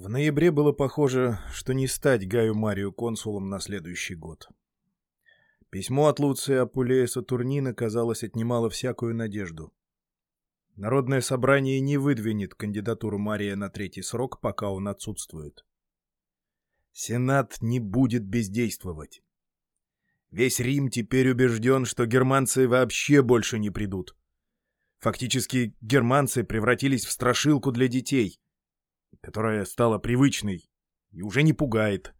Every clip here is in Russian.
В ноябре было похоже, что не стать Гаю Марию консулом на следующий год. Письмо от Луция Апулея Сатурнина, казалось, отнимало всякую надежду. Народное собрание не выдвинет кандидатуру Мария на третий срок, пока он отсутствует. Сенат не будет бездействовать. Весь Рим теперь убежден, что германцы вообще больше не придут. Фактически германцы превратились в страшилку для детей — которая стала привычной и уже не пугает.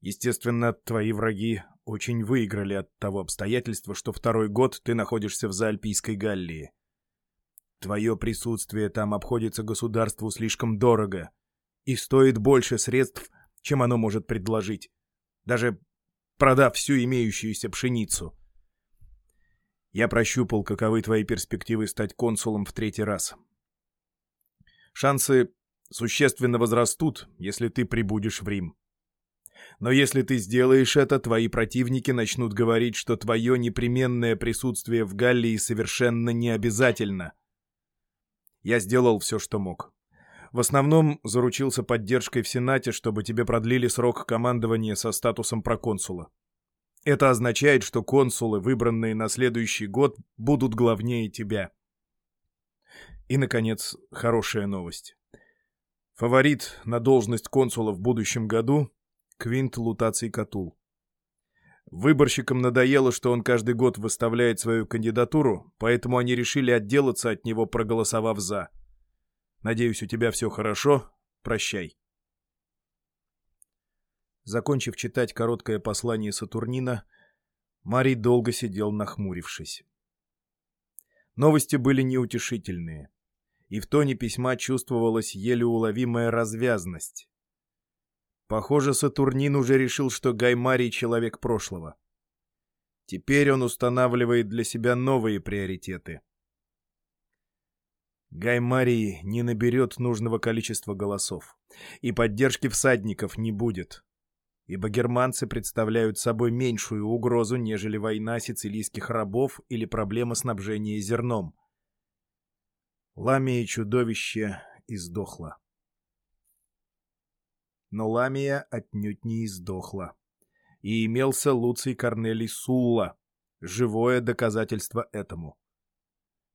Естественно, твои враги очень выиграли от того обстоятельства, что второй год ты находишься в Заальпийской Галлии. Твое присутствие там обходится государству слишком дорого и стоит больше средств, чем оно может предложить, даже продав всю имеющуюся пшеницу. Я прощупал, каковы твои перспективы стать консулом в третий раз. Шансы существенно возрастут, если ты прибудешь в Рим. Но если ты сделаешь это, твои противники начнут говорить, что твое непременное присутствие в Галлии совершенно не обязательно. Я сделал все, что мог. В основном заручился поддержкой в Сенате, чтобы тебе продлили срок командования со статусом проконсула. Это означает, что консулы, выбранные на следующий год, будут главнее тебя. И, наконец, хорошая новость. Фаворит на должность консула в будущем году — Квинт Лутаций Катул. Выборщикам надоело, что он каждый год выставляет свою кандидатуру, поэтому они решили отделаться от него, проголосовав «за». Надеюсь, у тебя все хорошо. Прощай. Закончив читать короткое послание Сатурнина, Марий долго сидел нахмурившись. Новости были неутешительные и в тоне письма чувствовалась еле уловимая развязность. Похоже, Сатурнин уже решил, что Гаймарий — человек прошлого. Теперь он устанавливает для себя новые приоритеты. Гаймарий не наберет нужного количества голосов, и поддержки всадников не будет, ибо германцы представляют собой меньшую угрозу, нежели война сицилийских рабов или проблема снабжения зерном — Ламия чудовище издохла. Но Ламия отнюдь не издохла. И имелся Луций Корнелий Сулла, живое доказательство этому.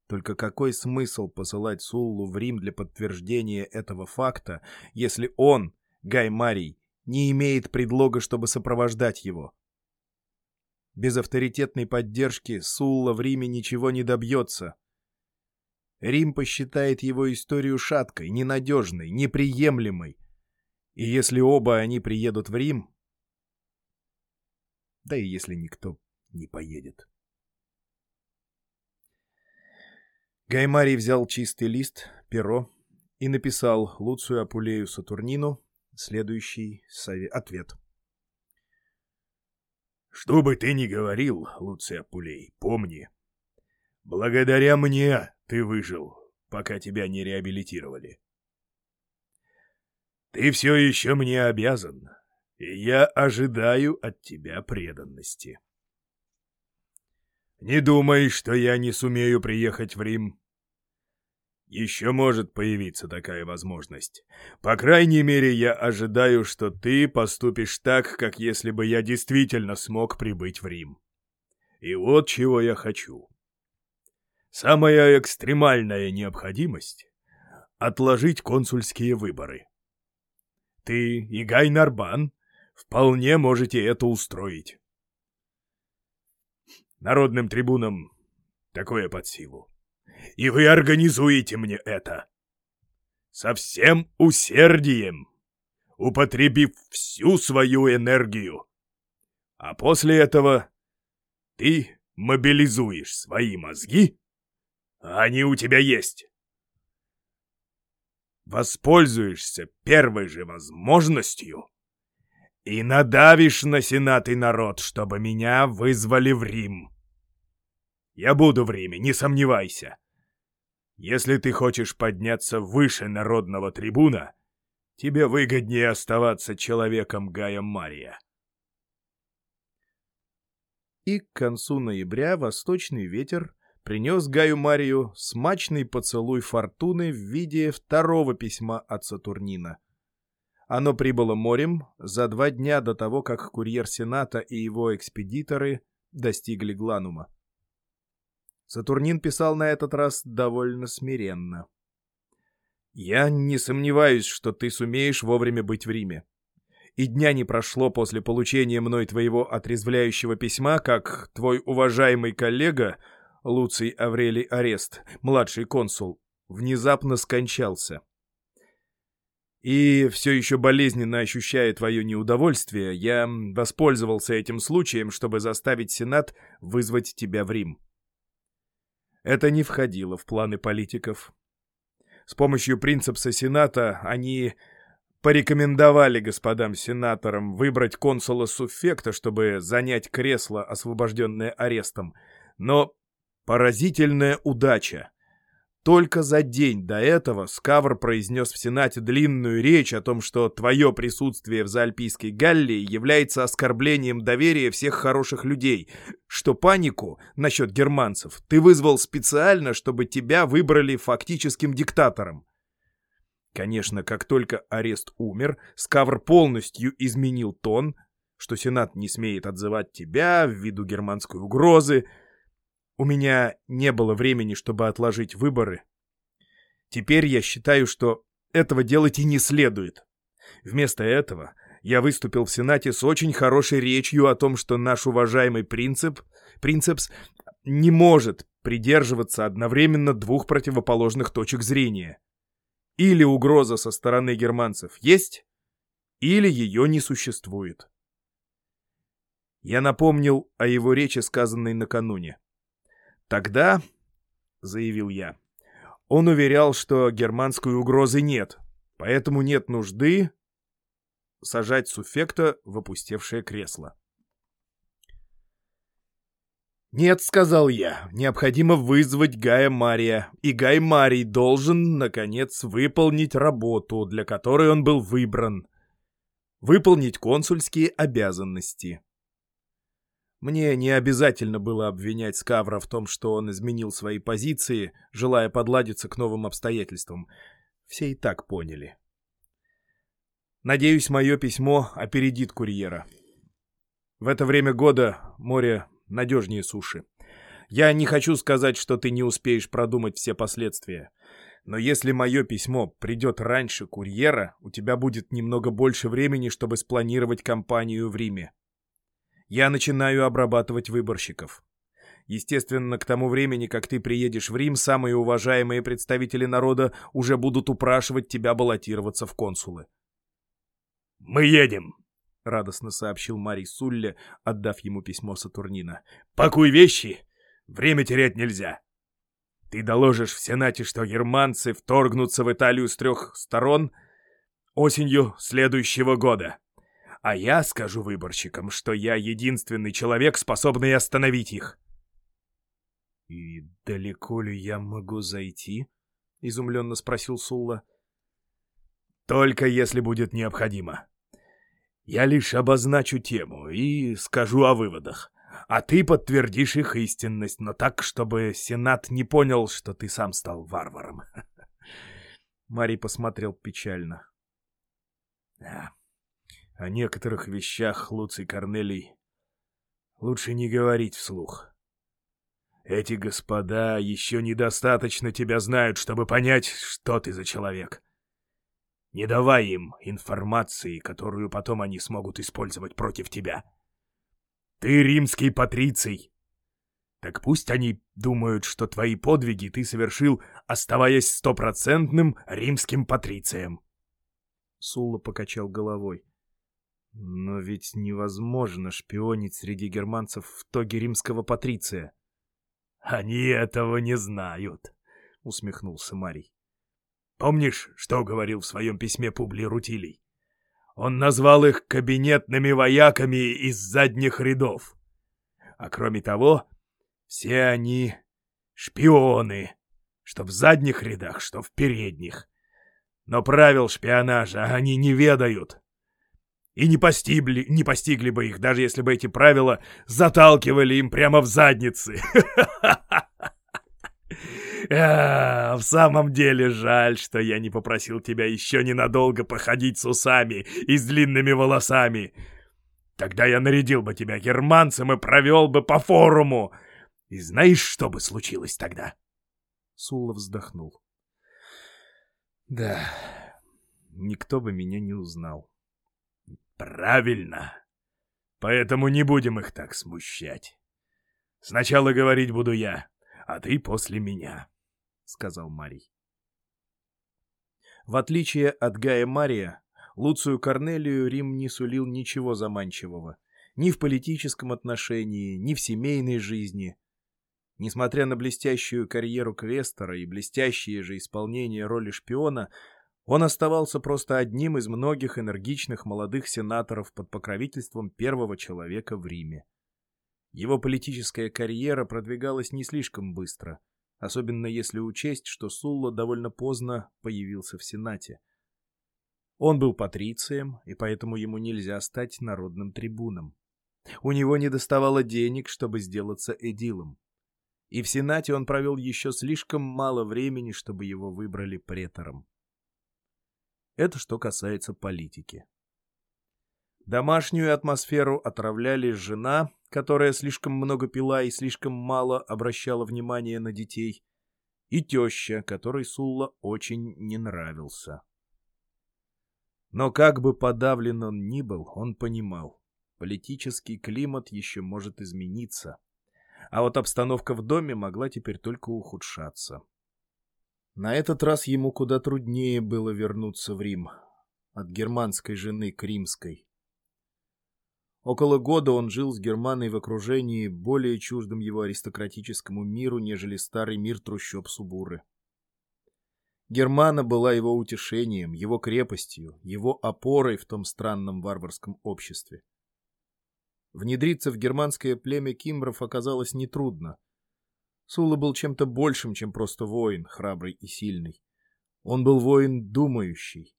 Только какой смысл посылать Суллу в Рим для подтверждения этого факта, если он, Гай Марий, не имеет предлога, чтобы сопровождать его? Без авторитетной поддержки Сулла в Риме ничего не добьется — Рим посчитает его историю шаткой, ненадежной, неприемлемой. И если оба они приедут в Рим... Да и если никто не поедет. Гаймарий взял чистый лист, перо и написал Луцию Апулею Сатурнину следующий совет ответ. «Что бы ты ни говорил, Луций Апулей, помни, благодаря мне ты выжил, пока тебя не реабилитировали. Ты все еще мне обязан, и я ожидаю от тебя преданности. Не думай, что я не сумею приехать в Рим. Еще может появиться такая возможность. По крайней мере, я ожидаю, что ты поступишь так, как если бы я действительно смог прибыть в Рим. И вот чего я хочу. Самая экстремальная необходимость — отложить консульские выборы. Ты и Гай Нарбан вполне можете это устроить. Народным трибунам такое под силу. И вы организуете мне это. Со всем усердием, употребив всю свою энергию. А после этого ты мобилизуешь свои мозги они у тебя есть. Воспользуешься первой же возможностью и надавишь на Сенат и народ, чтобы меня вызвали в Рим. Я буду в Риме, не сомневайся. Если ты хочешь подняться выше народного трибуна, тебе выгоднее оставаться человеком Гая Мария. И к концу ноября восточный ветер принес Гаю Марию смачный поцелуй фортуны в виде второго письма от Сатурнина, Оно прибыло морем за два дня до того, как курьер Сената и его экспедиторы достигли Гланума. Сатурнин писал на этот раз довольно смиренно. «Я не сомневаюсь, что ты сумеешь вовремя быть в Риме. И дня не прошло после получения мной твоего отрезвляющего письма, как твой уважаемый коллега, Луций Аврелий Арест, младший консул, внезапно скончался. И все еще болезненно ощущая твое неудовольствие, я воспользовался этим случаем, чтобы заставить Сенат вызвать тебя в Рим. Это не входило в планы политиков. С помощью принципса Сената они порекомендовали господам сенаторам выбрать консула Суффекта, чтобы занять кресло, освобожденное арестом. Но поразительная удача. Только за день до этого Скавр произнес в Сенате длинную речь о том, что твое присутствие в Заальпийской Галлии является оскорблением доверия всех хороших людей, что панику насчет германцев ты вызвал специально, чтобы тебя выбрали фактическим диктатором. Конечно, как только арест умер, Скавр полностью изменил тон, что Сенат не смеет отзывать тебя ввиду германской угрозы, у меня не было времени, чтобы отложить выборы. Теперь я считаю, что этого делать и не следует. Вместо этого я выступил в Сенате с очень хорошей речью о том, что наш уважаемый принцип, принцепс не может придерживаться одновременно двух противоположных точек зрения. Или угроза со стороны германцев есть, или ее не существует. Я напомнил о его речи, сказанной накануне. Тогда, — заявил я, — он уверял, что германской угрозы нет, поэтому нет нужды сажать суффекта в опустевшее кресло. «Нет», — сказал я, — «необходимо вызвать Гая Мария, и Гай Марий должен, наконец, выполнить работу, для которой он был выбран, выполнить консульские обязанности». Мне не обязательно было обвинять Скавра в том, что он изменил свои позиции, желая подладиться к новым обстоятельствам. Все и так поняли. Надеюсь, мое письмо опередит курьера. В это время года море надежнее суши. Я не хочу сказать, что ты не успеешь продумать все последствия. Но если мое письмо придет раньше курьера, у тебя будет немного больше времени, чтобы спланировать кампанию в Риме я начинаю обрабатывать выборщиков. Естественно, к тому времени, как ты приедешь в Рим, самые уважаемые представители народа уже будут упрашивать тебя баллотироваться в консулы. «Мы едем!» — радостно сообщил Марий Сулле, отдав ему письмо Сатурнина. «Пакуй вещи! Время терять нельзя!» Ты доложишь в Сенате, что германцы вторгнутся в Италию с трех сторон осенью следующего года. А я скажу выборщикам, что я единственный человек, способный остановить их. — И далеко ли я могу зайти? — изумленно спросил Сулла. — Только если будет необходимо. Я лишь обозначу тему и скажу о выводах. А ты подтвердишь их истинность, но так, чтобы Сенат не понял, что ты сам стал варваром. Марий посмотрел печально. — о некоторых вещах, Луций Корнелий, лучше не говорить вслух. Эти господа еще недостаточно тебя знают, чтобы понять, что ты за человек. Не давай им информации, которую потом они смогут использовать против тебя. Ты римский патриций. Так пусть они думают, что твои подвиги ты совершил, оставаясь стопроцентным римским патрицием. Сулла покачал головой. Но ведь невозможно шпионить среди германцев в тоге римского патриция. Они этого не знают, усмехнулся Марий. Помнишь, что говорил в своем письме Публий Рутилий? Он назвал их кабинетными вояками из задних рядов. А кроме того, все они шпионы, что в задних рядах, что в передних. Но правил шпионажа они не ведают и не постигли, не постигли бы их, даже если бы эти правила заталкивали им прямо в задницы. А, в самом деле жаль, что я не попросил тебя еще ненадолго походить с усами и с длинными волосами. Тогда я нарядил бы тебя германцем и провел бы по форуму. И знаешь, что бы случилось тогда?» Сулла вздохнул. «Да, никто бы меня не узнал». «Правильно. Поэтому не будем их так смущать. Сначала говорить буду я, а ты после меня», — сказал Марий. В отличие от Гая Мария, Луцию Корнелию Рим не сулил ничего заманчивого. Ни в политическом отношении, ни в семейной жизни. Несмотря на блестящую карьеру Квестера и блестящее же исполнение роли шпиона, он оставался просто одним из многих энергичных молодых сенаторов под покровительством первого человека в Риме. Его политическая карьера продвигалась не слишком быстро, особенно если учесть, что Сулла довольно поздно появился в Сенате. Он был патрицием, и поэтому ему нельзя стать народным трибуном. У него не доставало денег, чтобы сделаться эдилом. И в Сенате он провел еще слишком мало времени, чтобы его выбрали претором. Это что касается политики. Домашнюю атмосферу отравляли жена, которая слишком много пила и слишком мало обращала внимания на детей, и теща, которой Сулла очень не нравился. Но как бы подавлен он ни был, он понимал, политический климат еще может измениться, а вот обстановка в доме могла теперь только ухудшаться. На этот раз ему куда труднее было вернуться в Рим. От германской жены к римской. Около года он жил с Германой в окружении, более чуждым его аристократическому миру, нежели старый мир трущоб Субуры. Германа была его утешением, его крепостью, его опорой в том странном варварском обществе. Внедриться в германское племя кимбров оказалось нетрудно. Сула был чем-то большим, чем просто воин, храбрый и сильный. Он был воин думающий.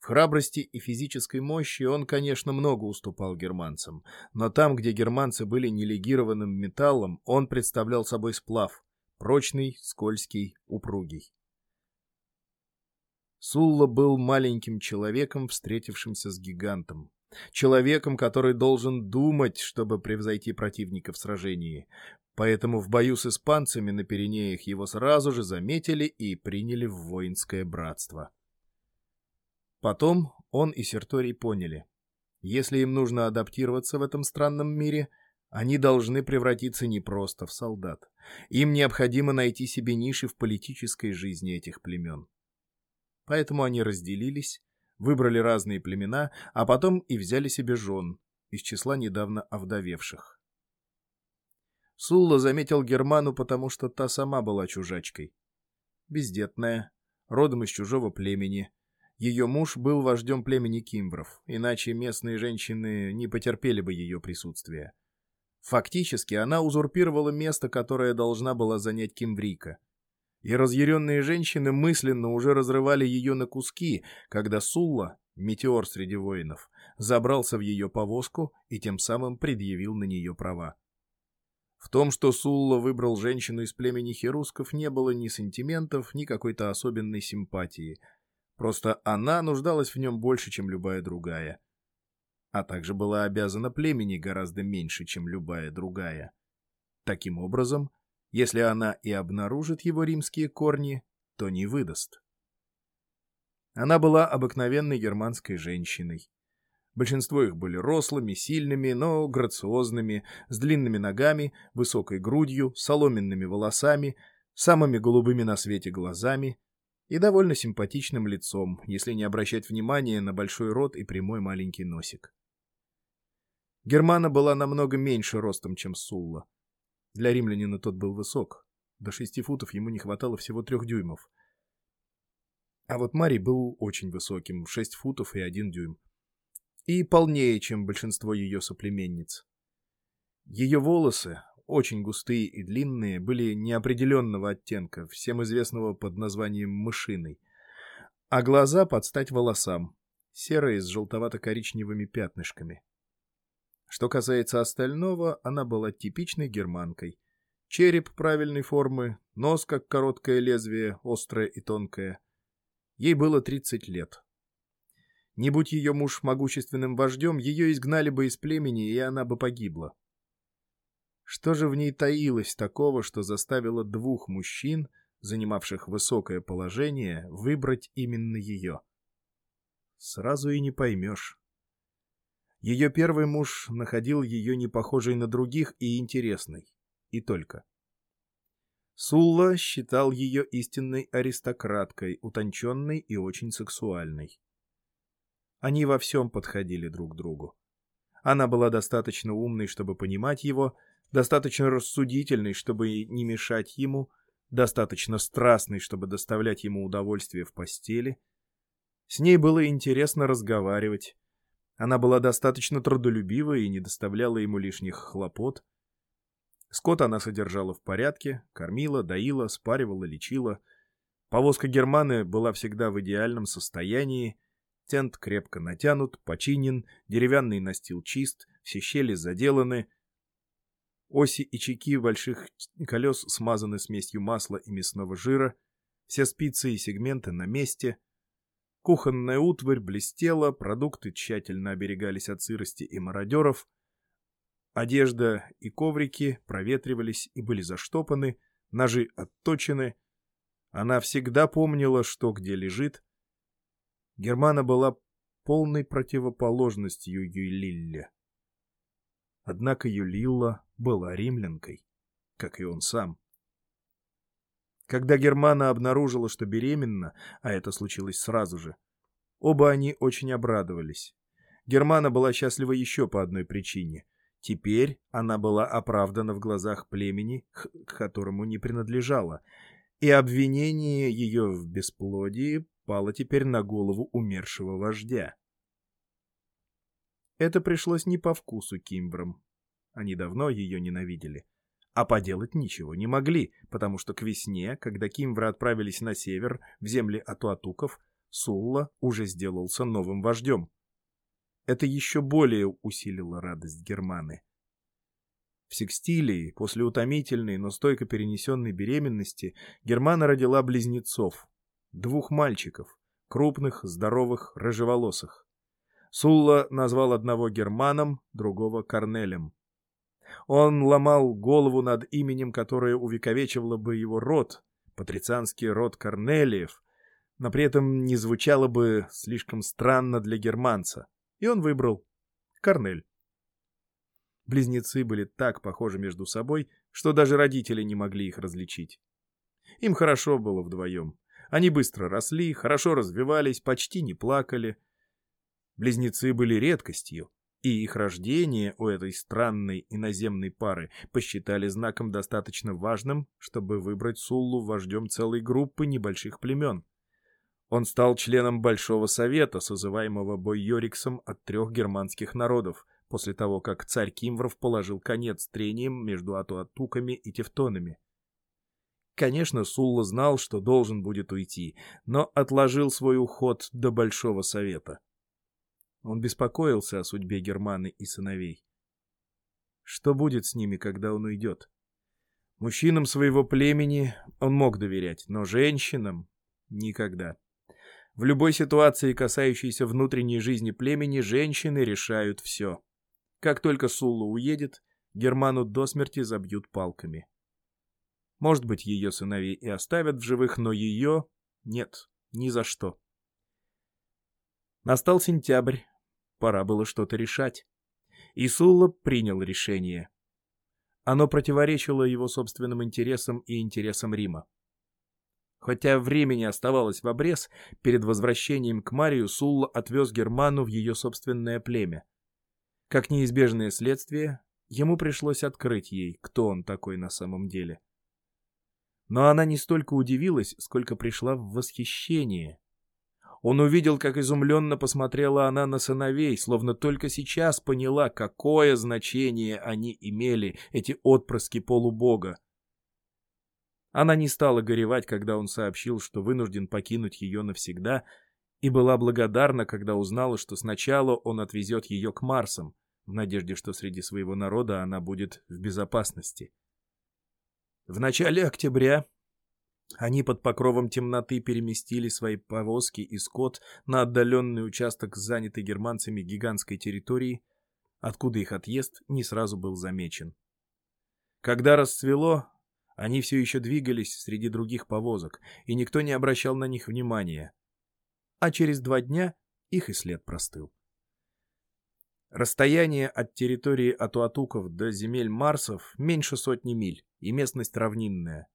В храбрости и физической мощи он, конечно, много уступал германцам, но там, где германцы были нелегированным металлом, он представлял собой сплав, прочный, скользкий, упругий. Сулла был маленьким человеком, встретившимся с гигантом. Человеком, который должен думать, чтобы превзойти противника в сражении. Поэтому в бою с испанцами на Пиренеях его сразу же заметили и приняли в воинское братство. Потом он и Серторий поняли. Если им нужно адаптироваться в этом странном мире, они должны превратиться не просто в солдат. Им необходимо найти себе ниши в политической жизни этих племен. Поэтому они разделились, выбрали разные племена, а потом и взяли себе жен из числа недавно овдовевших. Сулла заметил Герману, потому что та сама была чужачкой. Бездетная, родом из чужого племени. Ее муж был вождем племени кимбров, иначе местные женщины не потерпели бы ее присутствия. Фактически она узурпировала место, которое должна была занять Кимврика. И разъяренные женщины мысленно уже разрывали ее на куски, когда Сулла, метеор среди воинов, забрался в ее повозку и тем самым предъявил на нее права. В том, что Сулла выбрал женщину из племени херусков, не было ни сантиментов, ни какой-то особенной симпатии. Просто она нуждалась в нем больше, чем любая другая. А также была обязана племени гораздо меньше, чем любая другая. Таким образом, если она и обнаружит его римские корни, то не выдаст. Она была обыкновенной германской женщиной. Большинство их были рослыми, сильными, но грациозными, с длинными ногами, высокой грудью, соломенными волосами, самыми голубыми на свете глазами и довольно симпатичным лицом, если не обращать внимания на большой рот и прямой маленький носик. Германа была намного меньше ростом, чем Сулла. Для римлянина тот был высок. До шести футов ему не хватало всего трех дюймов. А вот Марий был очень высоким, шесть футов и один дюйм и полнее, чем большинство ее соплеменниц. Ее волосы, очень густые и длинные, были неопределенного оттенка, всем известного под названием мышиной, а глаза под стать волосам, серые с желтовато-коричневыми пятнышками. Что касается остального, она была типичной германкой. Череп правильной формы, нос как короткое лезвие, острое и тонкое. Ей было 30 лет. Не будь ее муж могущественным вождем, ее изгнали бы из племени, и она бы погибла. Что же в ней таилось такого, что заставило двух мужчин, занимавших высокое положение, выбрать именно ее? Сразу и не поймешь. Ее первый муж находил ее не похожей на других и интересной. И только. Сулла считал ее истинной аристократкой, утонченной и очень сексуальной. Они во всем подходили друг другу. Она была достаточно умной, чтобы понимать его, достаточно рассудительной, чтобы не мешать ему, достаточно страстной, чтобы доставлять ему удовольствие в постели. С ней было интересно разговаривать. Она была достаточно трудолюбива и не доставляла ему лишних хлопот. Скот она содержала в порядке, кормила, доила, спаривала, лечила. Повозка Германы была всегда в идеальном состоянии, Тент крепко натянут, починен, деревянный настил чист, все щели заделаны. Оси и чеки больших колес смазаны смесью масла и мясного жира, все спицы и сегменты на месте. Кухонная утварь блестела, продукты тщательно оберегались от сырости и мародеров. Одежда и коврики проветривались и были заштопаны, ножи отточены. Она всегда помнила, что где лежит, Германа была полной противоположностью Юлилле. Однако Юлилла была римлянкой, как и он сам. Когда Германа обнаружила, что беременна, а это случилось сразу же, оба они очень обрадовались. Германа была счастлива еще по одной причине. Теперь она была оправдана в глазах племени, к которому не принадлежала, и обвинение ее в бесплодии пала теперь на голову умершего вождя. Это пришлось не по вкусу Кимбрам. Они давно ее ненавидели. А поделать ничего не могли, потому что к весне, когда Кимвры отправились на север, в земли Атуатуков, Сулла уже сделался новым вождем. Это еще более усилило радость Германы. В Секстилии, после утомительной, но стойко перенесенной беременности, Германа родила близнецов, двух мальчиков, крупных, здоровых, рыжеволосых. Сулла назвал одного Германом, другого Корнелем. Он ломал голову над именем, которое увековечивало бы его род, патрицианский род Корнелиев, но при этом не звучало бы слишком странно для германца, и он выбрал Корнель. Близнецы были так похожи между собой, что даже родители не могли их различить. Им хорошо было вдвоем. Они быстро росли, хорошо развивались, почти не плакали. Близнецы были редкостью, и их рождение у этой странной иноземной пары посчитали знаком достаточно важным, чтобы выбрать Суллу вождем целой группы небольших племен. Он стал членом Большого Совета, созываемого Бойориксом от трех германских народов, после того, как царь Кимвров положил конец трениям между атуатуками и тевтонами. Конечно, Сулла знал, что должен будет уйти, но отложил свой уход до Большого Совета. Он беспокоился о судьбе Германы и сыновей. Что будет с ними, когда он уйдет? Мужчинам своего племени он мог доверять, но женщинам — никогда. В любой ситуации, касающейся внутренней жизни племени, женщины решают все. Как только Сулла уедет, Герману до смерти забьют палками. Может быть, ее сыновей и оставят в живых, но ее нет, ни за что. Настал сентябрь, пора было что-то решать. И Сулла принял решение. Оно противоречило его собственным интересам и интересам Рима. Хотя времени оставалось в обрез, перед возвращением к Марию Сулла отвез Герману в ее собственное племя. Как неизбежное следствие, ему пришлось открыть ей, кто он такой на самом деле. Но она не столько удивилась, сколько пришла в восхищение. Он увидел, как изумленно посмотрела она на сыновей, словно только сейчас поняла, какое значение они имели, эти отпрыски полубога. Она не стала горевать, когда он сообщил, что вынужден покинуть ее навсегда, и была благодарна, когда узнала, что сначала он отвезет ее к Марсам, в надежде, что среди своего народа она будет в безопасности. В начале октября они под покровом темноты переместили свои повозки и скот на отдаленный участок занятой германцами гигантской территории, откуда их отъезд не сразу был замечен. Когда расцвело, они все еще двигались среди других повозок, и никто не обращал на них внимания. А через два дня их и след простыл. Расстояние от территории Атуатуков до земель Марсов меньше сотни миль, и местность равнинная.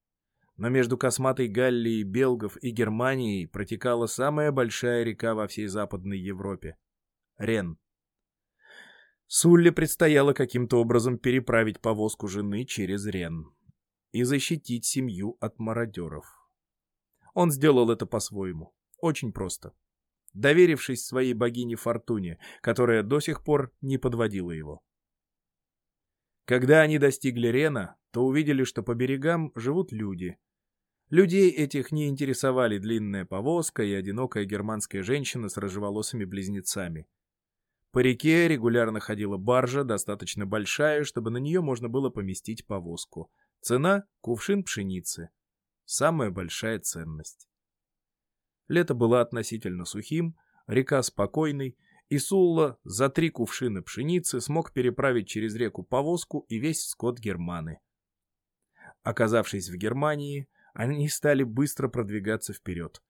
Но между косматой Галлией, Белгов и Германией протекала самая большая река во всей Западной Европе — Рен. Сулле предстояло каким-то образом переправить повозку жены через Рен и защитить семью от мародеров. Он сделал это по-своему, очень просто доверившись своей богине Фортуне, которая до сих пор не подводила его. Когда они достигли Рена, то увидели, что по берегам живут люди. Людей этих не интересовали длинная повозка и одинокая германская женщина с рыжеволосыми близнецами. По реке регулярно ходила баржа, достаточно большая, чтобы на нее можно было поместить повозку. Цена — кувшин пшеницы. Самая большая ценность. Лето было относительно сухим, река спокойной, и Сулла за три кувшина пшеницы смог переправить через реку повозку и весь скот Германы. Оказавшись в Германии, они стали быстро продвигаться вперед.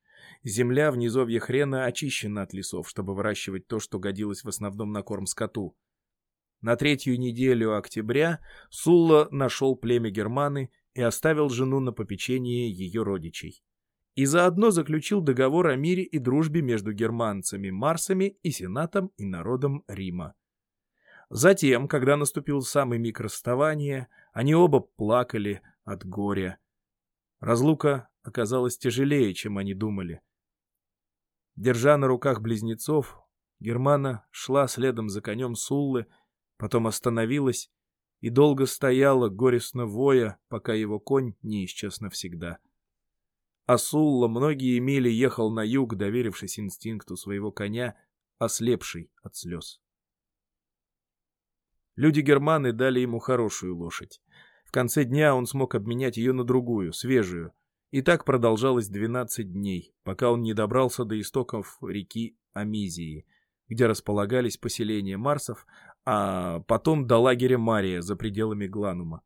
Земля в низовье хрена очищена от лесов, чтобы выращивать то, что годилось в основном на корм скоту. На третью неделю октября Сулла нашел племя Германы и оставил жену на попечение ее родичей и заодно заключил договор о мире и дружбе между германцами Марсами и Сенатом и народом Рима. Затем, когда наступил самый миг расставания, они оба плакали от горя. Разлука оказалась тяжелее, чем они думали. Держа на руках близнецов, Германа шла следом за конем Суллы, потом остановилась и долго стояла, горестно воя, пока его конь не исчез навсегда. А Сулла многие мили ехал на юг, доверившись инстинкту своего коня, ослепший от слез. Люди Германы дали ему хорошую лошадь. В конце дня он смог обменять ее на другую, свежую. И так продолжалось 12 дней, пока он не добрался до истоков реки Амизии, где располагались поселения Марсов, а потом до лагеря Мария за пределами Гланума.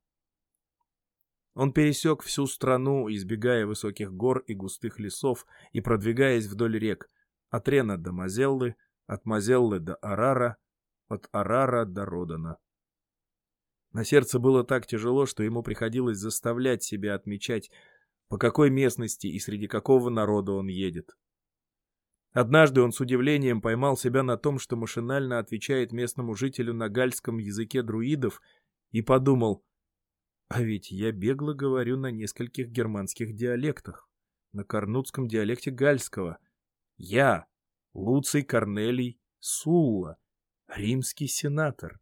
Он пересек всю страну, избегая высоких гор и густых лесов и продвигаясь вдоль рек, от Рена до Мазеллы, от Мазеллы до Арара, от Арара до Родана. На сердце было так тяжело, что ему приходилось заставлять себя отмечать, по какой местности и среди какого народа он едет. Однажды он с удивлением поймал себя на том, что машинально отвечает местному жителю на гальском языке друидов, и подумал, а ведь я бегло говорю на нескольких германских диалектах. На корнутском диалекте гальского. Я, Луций Корнелий Сулла, римский сенатор.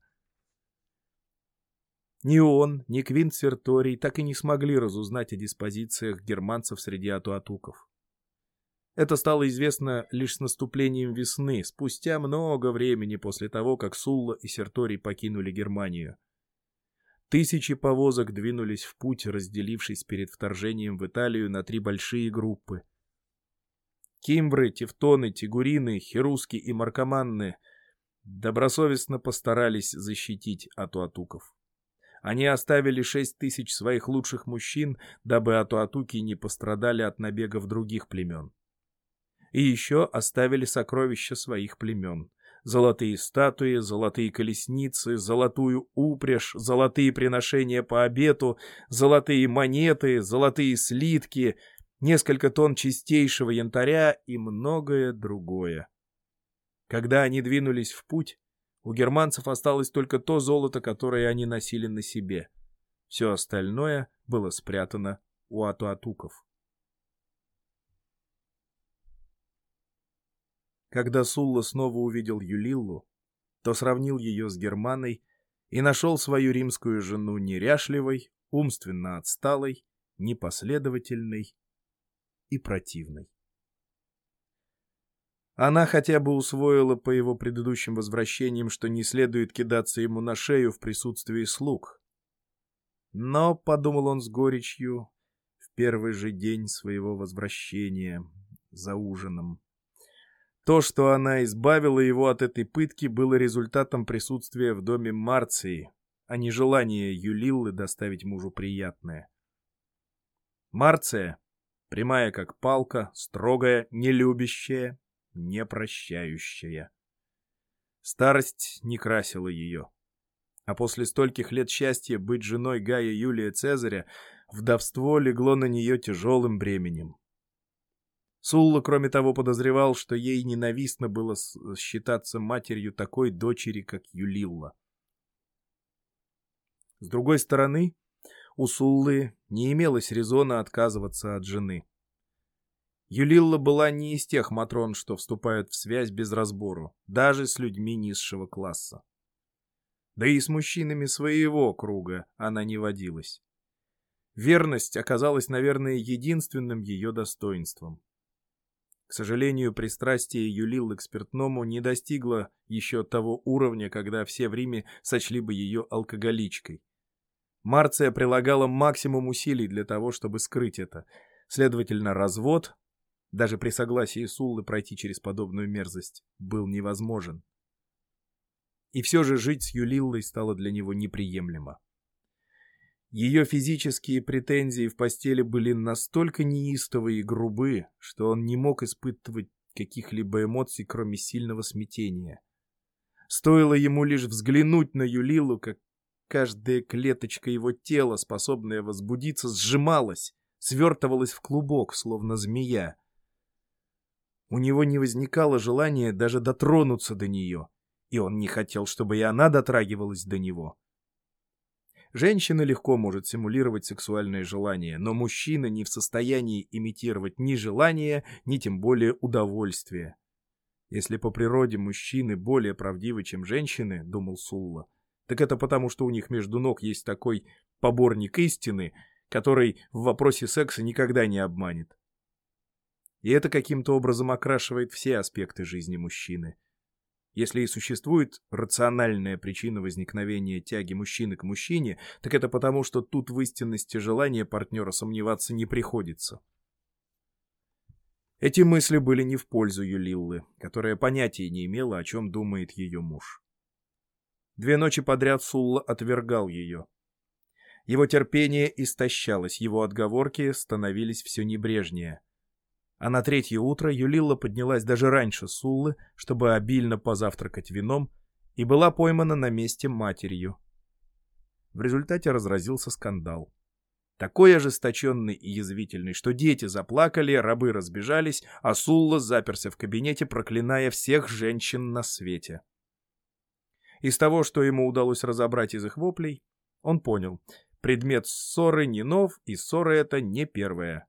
Ни он, ни Квинт Серторий так и не смогли разузнать о диспозициях германцев среди атуатуков. Это стало известно лишь с наступлением весны, спустя много времени после того, как Сулла и Серторий покинули Германию. Тысячи повозок двинулись в путь, разделившись перед вторжением в Италию на три большие группы. Кимбры, Тевтоны, Тигурины, Херуски и Маркоманны добросовестно постарались защитить Атуатуков. Они оставили шесть тысяч своих лучших мужчин, дабы Атуатуки не пострадали от набегов других племен. И еще оставили сокровища своих племен золотые статуи, золотые колесницы, золотую упряжь, золотые приношения по обету, золотые монеты, золотые слитки, несколько тонн чистейшего янтаря и многое другое. Когда они двинулись в путь, у германцев осталось только то золото, которое они носили на себе. Все остальное было спрятано у атуатуков. Когда Сулла снова увидел Юлиллу, то сравнил ее с Германой и нашел свою римскую жену неряшливой, умственно отсталой, непоследовательной и противной. Она хотя бы усвоила по его предыдущим возвращениям, что не следует кидаться ему на шею в присутствии слуг. Но, — подумал он с горечью, — в первый же день своего возвращения за ужином. То, что она избавила его от этой пытки, было результатом присутствия в доме Марции, а не желания Юлиллы доставить мужу приятное. Марция, прямая как палка, строгая, нелюбящая, непрощающая. Старость не красила ее. А после стольких лет счастья быть женой Гая Юлия Цезаря, вдовство легло на нее тяжелым бременем. Сулла, кроме того, подозревал, что ей ненавистно было считаться матерью такой дочери, как Юлилла. С другой стороны, у Суллы не имелось резона отказываться от жены. Юлилла была не из тех матрон, что вступают в связь без разбору, даже с людьми низшего класса. Да и с мужчинами своего круга она не водилась. Верность оказалась, наверное, единственным ее достоинством. К сожалению, пристрастие Юлиллы к спиртному не достигло еще того уровня, когда все в Риме сочли бы ее алкоголичкой. Марция прилагала максимум усилий для того, чтобы скрыть это. Следовательно, развод, даже при согласии Суллы пройти через подобную мерзость, был невозможен. И все же жить с Юлиллой стало для него неприемлемо. Ее физические претензии в постели были настолько неистовы и грубы, что он не мог испытывать каких-либо эмоций, кроме сильного смятения. Стоило ему лишь взглянуть на Юлилу, как каждая клеточка его тела, способная возбудиться, сжималась, свертывалась в клубок, словно змея. У него не возникало желания даже дотронуться до нее, и он не хотел, чтобы и она дотрагивалась до него. Женщина легко может симулировать сексуальное желание, но мужчина не в состоянии имитировать ни желание, ни тем более удовольствие. Если по природе мужчины более правдивы, чем женщины, думал Сулла, так это потому, что у них между ног есть такой поборник истины, который в вопросе секса никогда не обманет. И это каким-то образом окрашивает все аспекты жизни мужчины. Если и существует рациональная причина возникновения тяги мужчины к мужчине, так это потому, что тут в истинности желания партнера сомневаться не приходится. Эти мысли были не в пользу Юлиллы, которая понятия не имела, о чем думает ее муж. Две ночи подряд Сулла отвергал ее. Его терпение истощалось, его отговорки становились все небрежнее — а на третье утро Юлила поднялась даже раньше Суллы, чтобы обильно позавтракать вином, и была поймана на месте матерью. В результате разразился скандал. Такой ожесточенный и язвительный, что дети заплакали, рабы разбежались, а Сулла заперся в кабинете, проклиная всех женщин на свете. Из того, что ему удалось разобрать из их воплей, он понял, предмет ссоры не нов, и ссора эта не первая.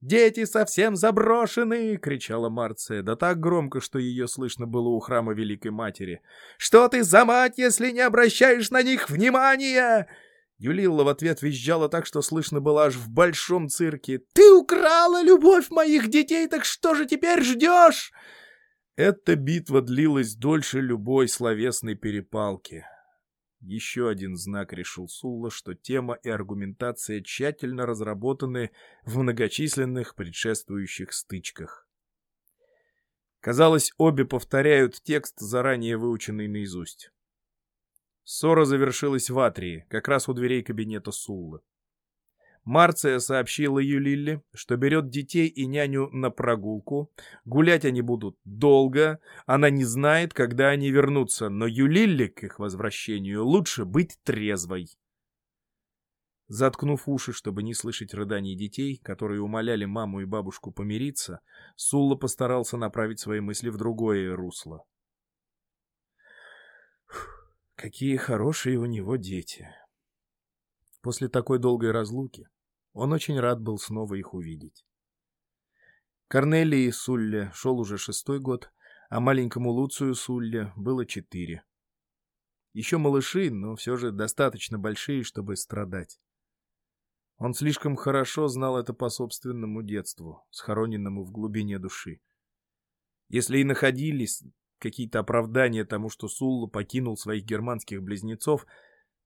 «Дети совсем заброшены!» — кричала Марция, да так громко, что ее слышно было у храма Великой Матери. «Что ты за мать, если не обращаешь на них внимания?» Юлилла в ответ визжала так, что слышно было аж в большом цирке. «Ты украла любовь моих детей, так что же теперь ждешь?» Эта битва длилась дольше любой словесной перепалки. Еще один знак решил Сулла, что тема и аргументация тщательно разработаны в многочисленных предшествующих стычках. Казалось, обе повторяют текст, заранее выученный наизусть. Ссора завершилась в Атрии, как раз у дверей кабинета Суллы. Марция сообщила Юлилле, что берет детей и няню на прогулку. Гулять они будут долго, она не знает, когда они вернутся, но Юлилле к их возвращению лучше быть трезвой. Заткнув уши, чтобы не слышать рыданий детей, которые умоляли маму и бабушку помириться, Сулла постарался направить свои мысли в другое русло. Какие хорошие у него дети. После такой долгой разлуки он очень рад был снова их увидеть. Корнелии Сулле шел уже шестой год, а маленькому Луцию Сулле было четыре. Еще малыши, но все же достаточно большие, чтобы страдать. Он слишком хорошо знал это по собственному детству, схороненному в глубине души. Если и находились какие-то оправдания тому, что Сулла покинул своих германских близнецов,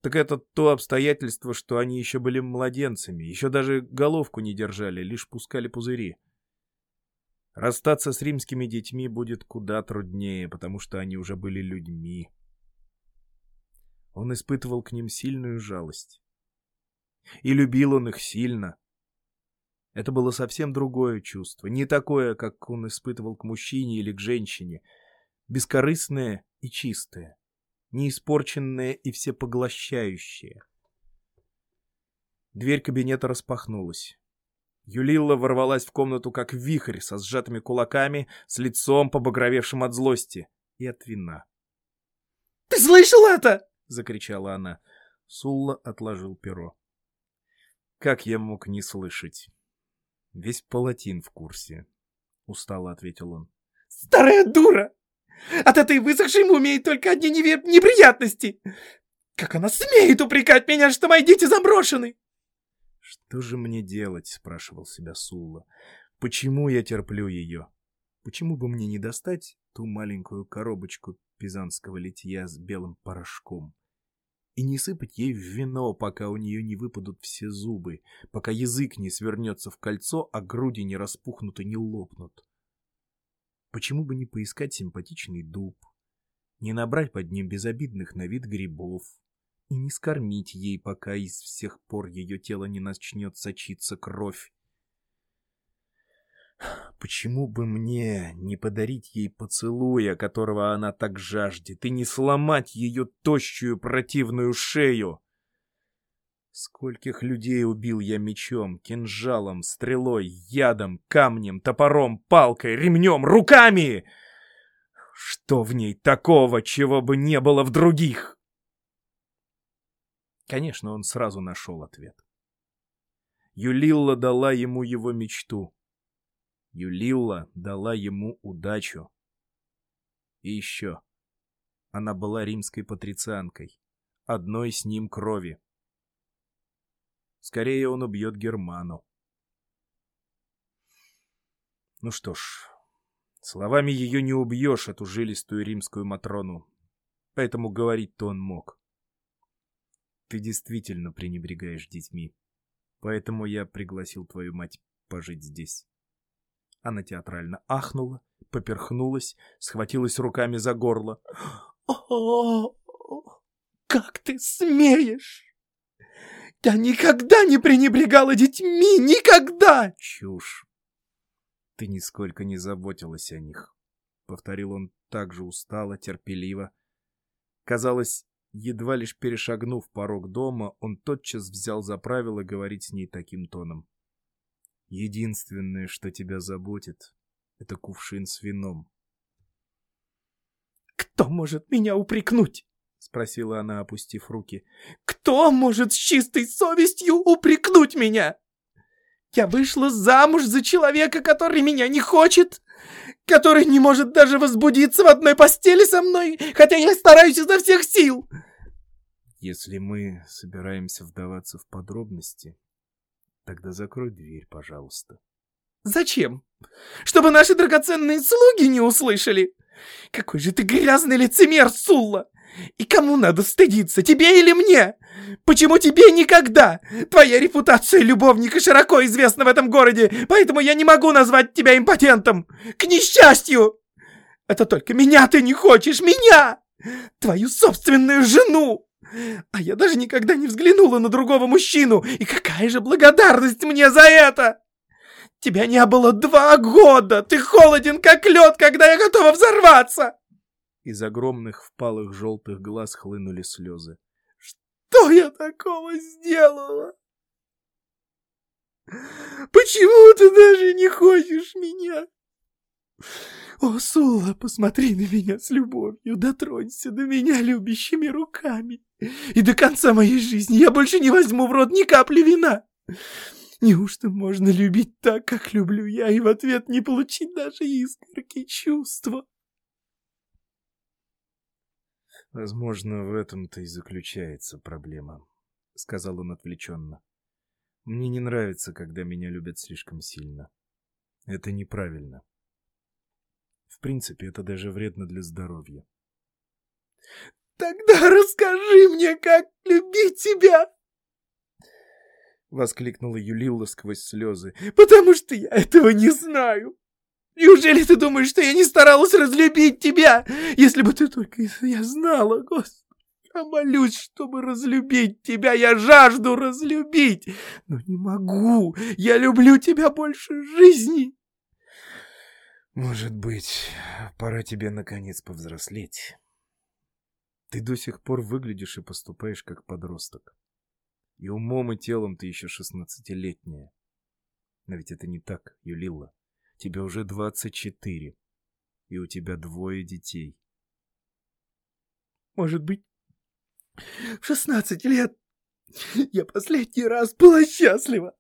так это то обстоятельство, что они еще были младенцами, еще даже головку не держали, лишь пускали пузыри. Расстаться с римскими детьми будет куда труднее, потому что они уже были людьми. Он испытывал к ним сильную жалость. И любил он их сильно. Это было совсем другое чувство, не такое, как он испытывал к мужчине или к женщине, бескорыстное и чистое неиспорченное и всепоглощающее. Дверь кабинета распахнулась. Юлилла ворвалась в комнату как вихрь со сжатыми кулаками, с лицом побагровевшим от злости и от вина. «Ты слышал это?» — закричала она. Сулла отложил перо. «Как я мог не слышать?» «Весь палатин в курсе», — устало ответил он. «Старая дура! От этой высохшей мумии только одни неве... неприятности. Как она смеет упрекать меня, что мои дети заброшены? Что же мне делать, спрашивал себя Сулла. Почему я терплю ее? Почему бы мне не достать ту маленькую коробочку пизанского литья с белым порошком? И не сыпать ей в вино, пока у нее не выпадут все зубы, пока язык не свернется в кольцо, а груди не распухнут и не лопнут. Почему бы не поискать симпатичный дуб, не набрать под ним безобидных на вид грибов и не скормить ей, пока из всех пор ее тело не начнет сочиться кровь? Почему бы мне не подарить ей поцелуя, которого она так жаждет, и не сломать ее тощую противную шею? Скольких людей убил я мечом, кинжалом, стрелой, ядом, камнем, топором, палкой, ремнем, руками! Что в ней такого, чего бы не было в других? Конечно, он сразу нашел ответ. Юлилла дала ему его мечту. Юлилла дала ему удачу. И еще. Она была римской патрицианкой, одной с ним крови. Скорее он убьет Герману. Ну что ж, словами ее не убьешь, эту жилистую римскую Матрону. Поэтому говорить-то он мог. Ты действительно пренебрегаешь детьми. Поэтому я пригласил твою мать пожить здесь. Она театрально ахнула, поперхнулась, схватилась руками за горло. «О, как ты смеешь!» Я никогда не пренебрегала детьми! Никогда!» «Чушь! Ты нисколько не заботилась о них», — повторил он так же устало, терпеливо. Казалось, едва лишь перешагнув порог дома, он тотчас взял за правило говорить с ней таким тоном. «Единственное, что тебя заботит, — это кувшин с вином». «Кто может меня упрекнуть?» — спросила она, опустив руки. «Кто может с чистой совестью упрекнуть меня? Я вышла замуж за человека, который меня не хочет, который не может даже возбудиться в одной постели со мной, хотя я стараюсь изо всех сил!» «Если мы собираемся вдаваться в подробности, тогда закрой дверь, пожалуйста». «Зачем? Чтобы наши драгоценные слуги не услышали? Какой же ты грязный лицемер, Сулла! И кому надо стыдиться, тебе или мне? Почему тебе никогда? Твоя репутация любовника широко известна в этом городе, поэтому я не могу назвать тебя импотентом. К несчастью! Это только меня ты не хочешь, меня! Твою собственную жену! А я даже никогда не взглянула на другого мужчину, и какая же благодарность мне за это! Тебя не было два года, ты холоден как лед, когда я готова взорваться! Из огромных впалых желтых глаз хлынули слезы. «Что я такого сделала? Почему ты даже не хочешь меня? О, Сула, посмотри на меня с любовью, дотронься до меня любящими руками, и до конца моей жизни я больше не возьму в рот ни капли вина. Неужто можно любить так, как люблю я, и в ответ не получить даже искорки чувства?» Возможно, в этом-то и заключается проблема, сказал он отвлеченно. Мне не нравится, когда меня любят слишком сильно. Это неправильно. В принципе, это даже вредно для здоровья. Тогда расскажи мне, как любить тебя!» Воскликнула Юлила сквозь слезы. «Потому что я этого не знаю!» Неужели ты думаешь, что я не старалась разлюбить тебя? Если бы ты только я знала, Господи, я молюсь, чтобы разлюбить тебя, я жажду разлюбить, но не могу, я люблю тебя больше жизни. Может быть, пора тебе наконец повзрослеть. Ты до сих пор выглядишь и поступаешь как подросток. И умом и телом ты еще шестнадцатилетняя. Но ведь это не так, Юлила. Тебе уже двадцать четыре, и у тебя двое детей. Может быть, в шестнадцать лет я последний раз была счастлива.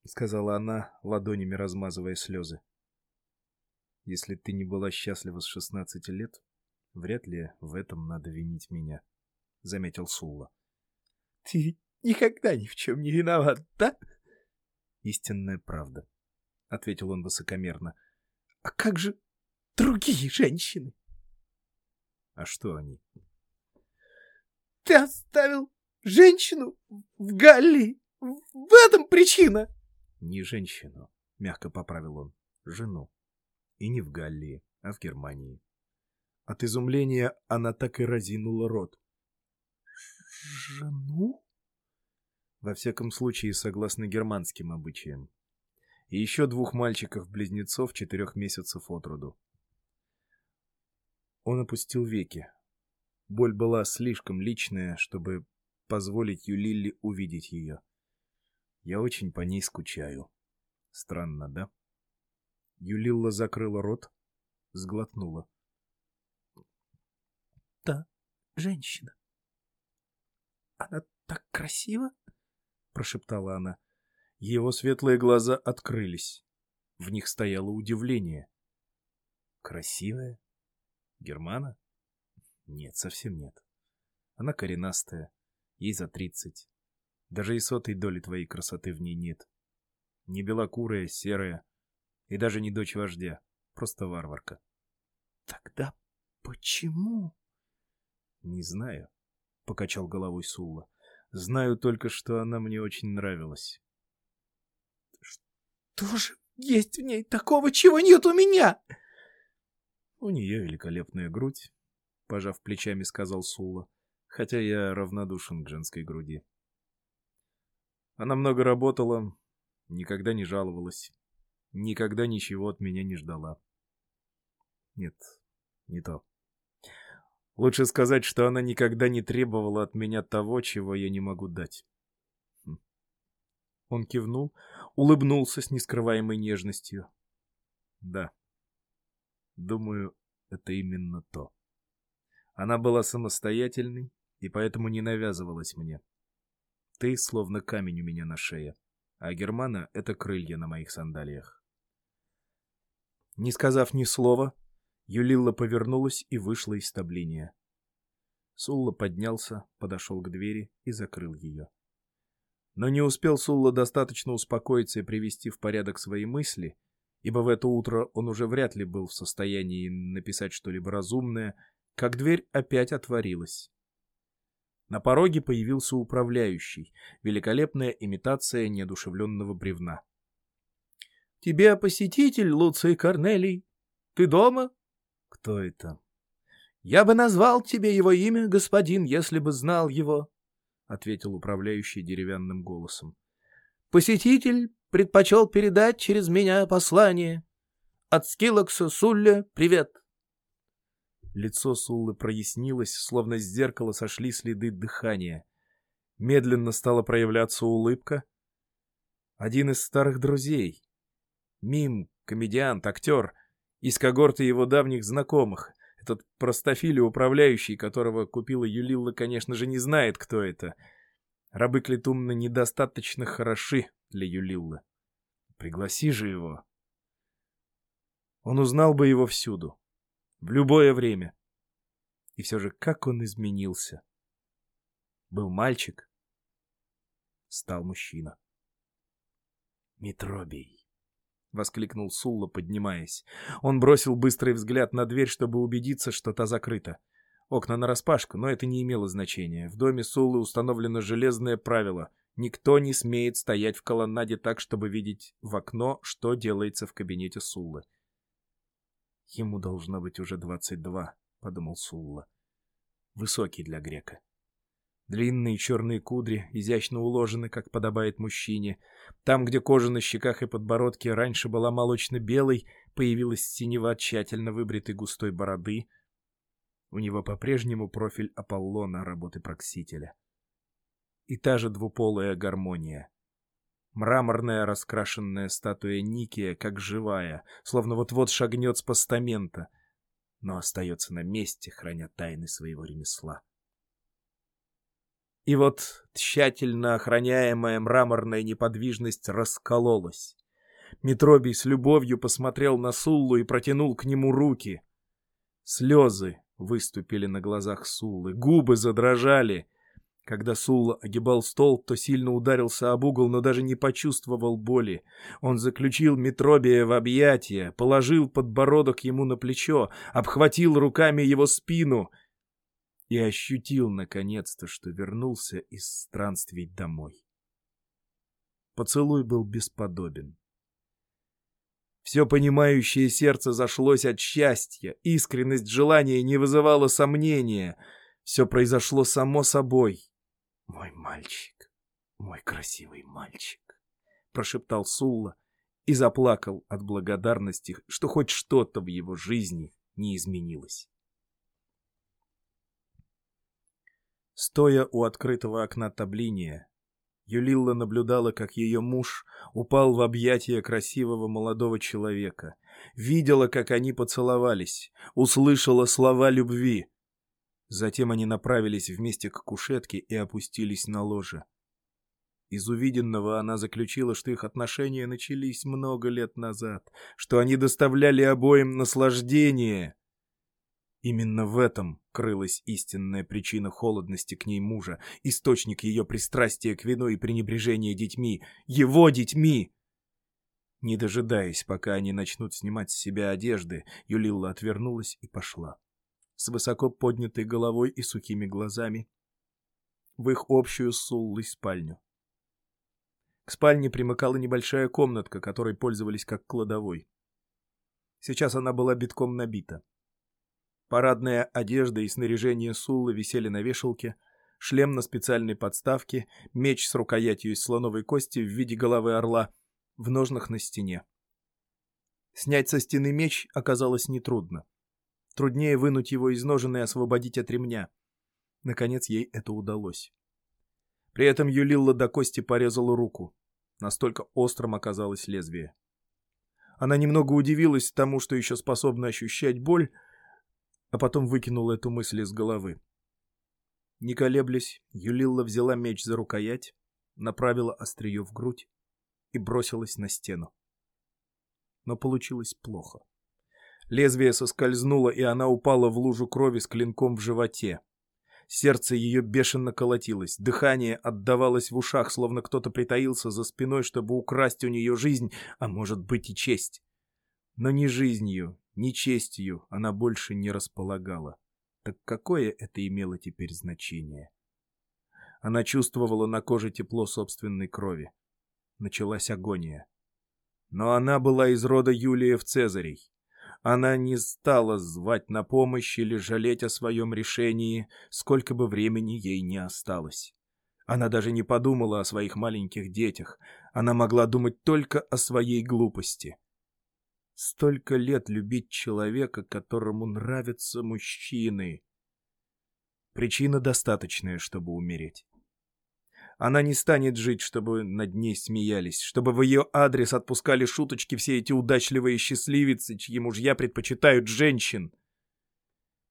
— сказала она, ладонями размазывая слезы. «Если ты не была счастлива с шестнадцати лет, вряд ли в этом надо винить меня», — заметил Сулла. «Ты никогда ни в чем не виноват, да?» «Истинная правда», — ответил он высокомерно. «А как же другие женщины?» «А что они?» «Ты оставил женщину в Галлии. В этом причина!» Не женщину, мягко поправил он, жену. И не в Галлии, а в Германии. От изумления она так и разинула рот. «Жену?» Во всяком случае, согласно германским обычаям. И еще двух мальчиков-близнецов четырех месяцев от роду. Он опустил веки. Боль была слишком личная, чтобы позволить Юлилле увидеть ее. Я очень по ней скучаю. Странно, да? Юлилла закрыла рот, сглотнула. Да, женщина. Она так красива? Прошептала она. Его светлые глаза открылись. В них стояло удивление. Красивая? Германа? Нет, совсем нет. Она коренастая, ей за тридцать. Даже и сотой доли твоей красоты в ней нет. Не белокурая, серая, и даже не дочь вождя, просто варварка. Тогда почему? Не знаю, покачал головой Сулла. Знаю только, что она мне очень нравилась. Что же есть в ней такого, чего нет у меня? У нее великолепная грудь, пожав плечами, сказал Сулла, хотя я равнодушен к женской груди. Она много работала, никогда не жаловалась, никогда ничего от меня не ждала. Нет, не то. Лучше сказать, что она никогда не требовала от меня того, чего я не могу дать. Хм. Он кивнул, улыбнулся с нескрываемой нежностью. Да. Думаю, это именно то. Она была самостоятельной и поэтому не навязывалась мне. Ты словно камень у меня на шее, а Германа — это крылья на моих сандалиях. Не сказав ни слова, Юлилла повернулась и вышла из таблиния. Сулла поднялся, подошел к двери и закрыл ее. Но не успел Сулла достаточно успокоиться и привести в порядок свои мысли, ибо в это утро он уже вряд ли был в состоянии написать что-либо разумное, как дверь опять отворилась. На пороге появился управляющий, великолепная имитация неодушевленного бревна. — Тебе посетитель, Луций Корнелий? Ты дома? — Кто это? — Я бы назвал тебе его имя, господин, если бы знал его, — ответил управляющий деревянным голосом. — Посетитель предпочел передать через меня послание. От Скилокса Сулля привет. Лицо Суллы прояснилось, словно с зеркала сошли следы дыхания. Медленно стала проявляться улыбка. Один из старых друзей. Мим, комедиант, актер, из когорты его давних знакомых. Этот простофиль управляющий, которого купила Юлилла, конечно же, не знает, кто это. Рабы Клетумна недостаточно хороши для Юлиллы. Пригласи же его. Он узнал бы его всюду. В любое время. И все же, как он изменился. Был мальчик, стал мужчина. Митробий. — воскликнул Сулла, поднимаясь. Он бросил быстрый взгляд на дверь, чтобы убедиться, что та закрыта. Окна нараспашку, но это не имело значения. В доме Суллы установлено железное правило. Никто не смеет стоять в колоннаде так, чтобы видеть в окно, что делается в кабинете Суллы. «Ему должно быть уже двадцать два», — подумал Сулла. «Высокий для грека». Длинные черные кудри изящно уложены, как подобает мужчине. Там, где кожа на щеках и подбородке раньше была молочно-белой, появилась синева тщательно выбритой густой бороды. У него по-прежнему профиль Аполлона работы Проксителя. И та же двуполая гармония. Мраморная раскрашенная статуя Никия, как живая, словно вот-вот шагнет с постамента, но остается на месте, храня тайны своего ремесла. И вот тщательно охраняемая мраморная неподвижность раскололась. Митробий с любовью посмотрел на Суллу и протянул к нему руки. Слезы выступили на глазах Суллы, губы задрожали. Когда Сулла огибал стол, то сильно ударился об угол, но даже не почувствовал боли. Он заключил Митробия в объятия, положил подбородок ему на плечо, обхватил руками его спину — и ощутил наконец-то, что вернулся из странствий домой. Поцелуй был бесподобен. Все понимающее сердце зашлось от счастья, искренность желания не вызывала сомнения. Все произошло само собой. «Мой мальчик, мой красивый мальчик», — прошептал Сулла и заплакал от благодарности, что хоть что-то в его жизни не изменилось. Стоя у открытого окна таблиния, Юлилла наблюдала, как ее муж упал в объятия красивого молодого человека, видела, как они поцеловались, услышала слова любви. Затем они направились вместе к кушетке и опустились на ложе. Из увиденного она заключила, что их отношения начались много лет назад, что они доставляли обоим наслаждение. Именно в этом крылась истинная причина холодности к ней мужа, источник ее пристрастия к вину и пренебрежения детьми, его детьми. Не дожидаясь, пока они начнут снимать с себя одежды, Юлилла отвернулась и пошла. С высоко поднятой головой и сухими глазами в их общую суллой спальню. К спальне примыкала небольшая комнатка, которой пользовались как кладовой. Сейчас она была битком набита. Парадная одежда и снаряжение Суллы висели на вешалке, шлем на специальной подставке, меч с рукоятью из слоновой кости в виде головы орла в ножнах на стене. Снять со стены меч оказалось нетрудно. Труднее вынуть его из ножен и освободить от ремня. Наконец ей это удалось. При этом Юлилла до кости порезала руку. Настолько острым оказалось лезвие. Она немного удивилась тому, что еще способна ощущать боль, а потом выкинул эту мысль из головы. Не колеблясь, Юлилла взяла меч за рукоять, направила острие в грудь и бросилась на стену. Но получилось плохо. Лезвие соскользнуло, и она упала в лужу крови с клинком в животе. Сердце ее бешено колотилось, дыхание отдавалось в ушах, словно кто-то притаился за спиной, чтобы украсть у нее жизнь, а может быть и честь. Но ни жизнью, ни честью она больше не располагала. Так какое это имело теперь значение? Она чувствовала на коже тепло собственной крови. Началась агония. Но она была из рода Юлиев Цезарей. Она не стала звать на помощь или жалеть о своем решении, сколько бы времени ей не осталось. Она даже не подумала о своих маленьких детях. Она могла думать только о своей глупости. Столько лет любить человека, которому нравятся мужчины. Причина достаточная, чтобы умереть. Она не станет жить, чтобы над ней смеялись, чтобы в ее адрес отпускали шуточки все эти удачливые счастливицы, чьи мужья предпочитают женщин.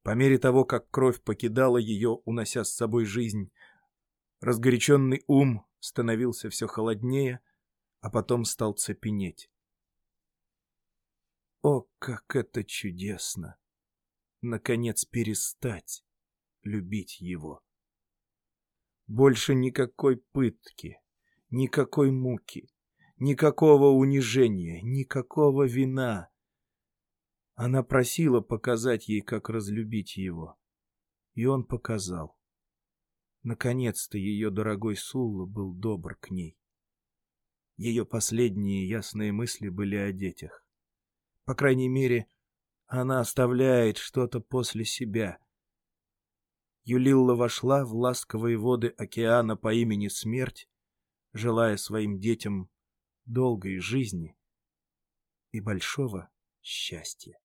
По мере того, как кровь покидала ее, унося с собой жизнь, разгоряченный ум становился все холоднее, а потом стал цепенеть. О, как это чудесно! Наконец перестать любить его. Больше никакой пытки, никакой муки, Никакого унижения, никакого вина. Она просила показать ей, как разлюбить его. И он показал. Наконец-то ее дорогой Сулла был добр к ней. Ее последние ясные мысли были о детях. По крайней мере, она оставляет что-то после себя. Юлилла вошла в ласковые воды океана по имени Смерть, желая своим детям долгой жизни и большого счастья.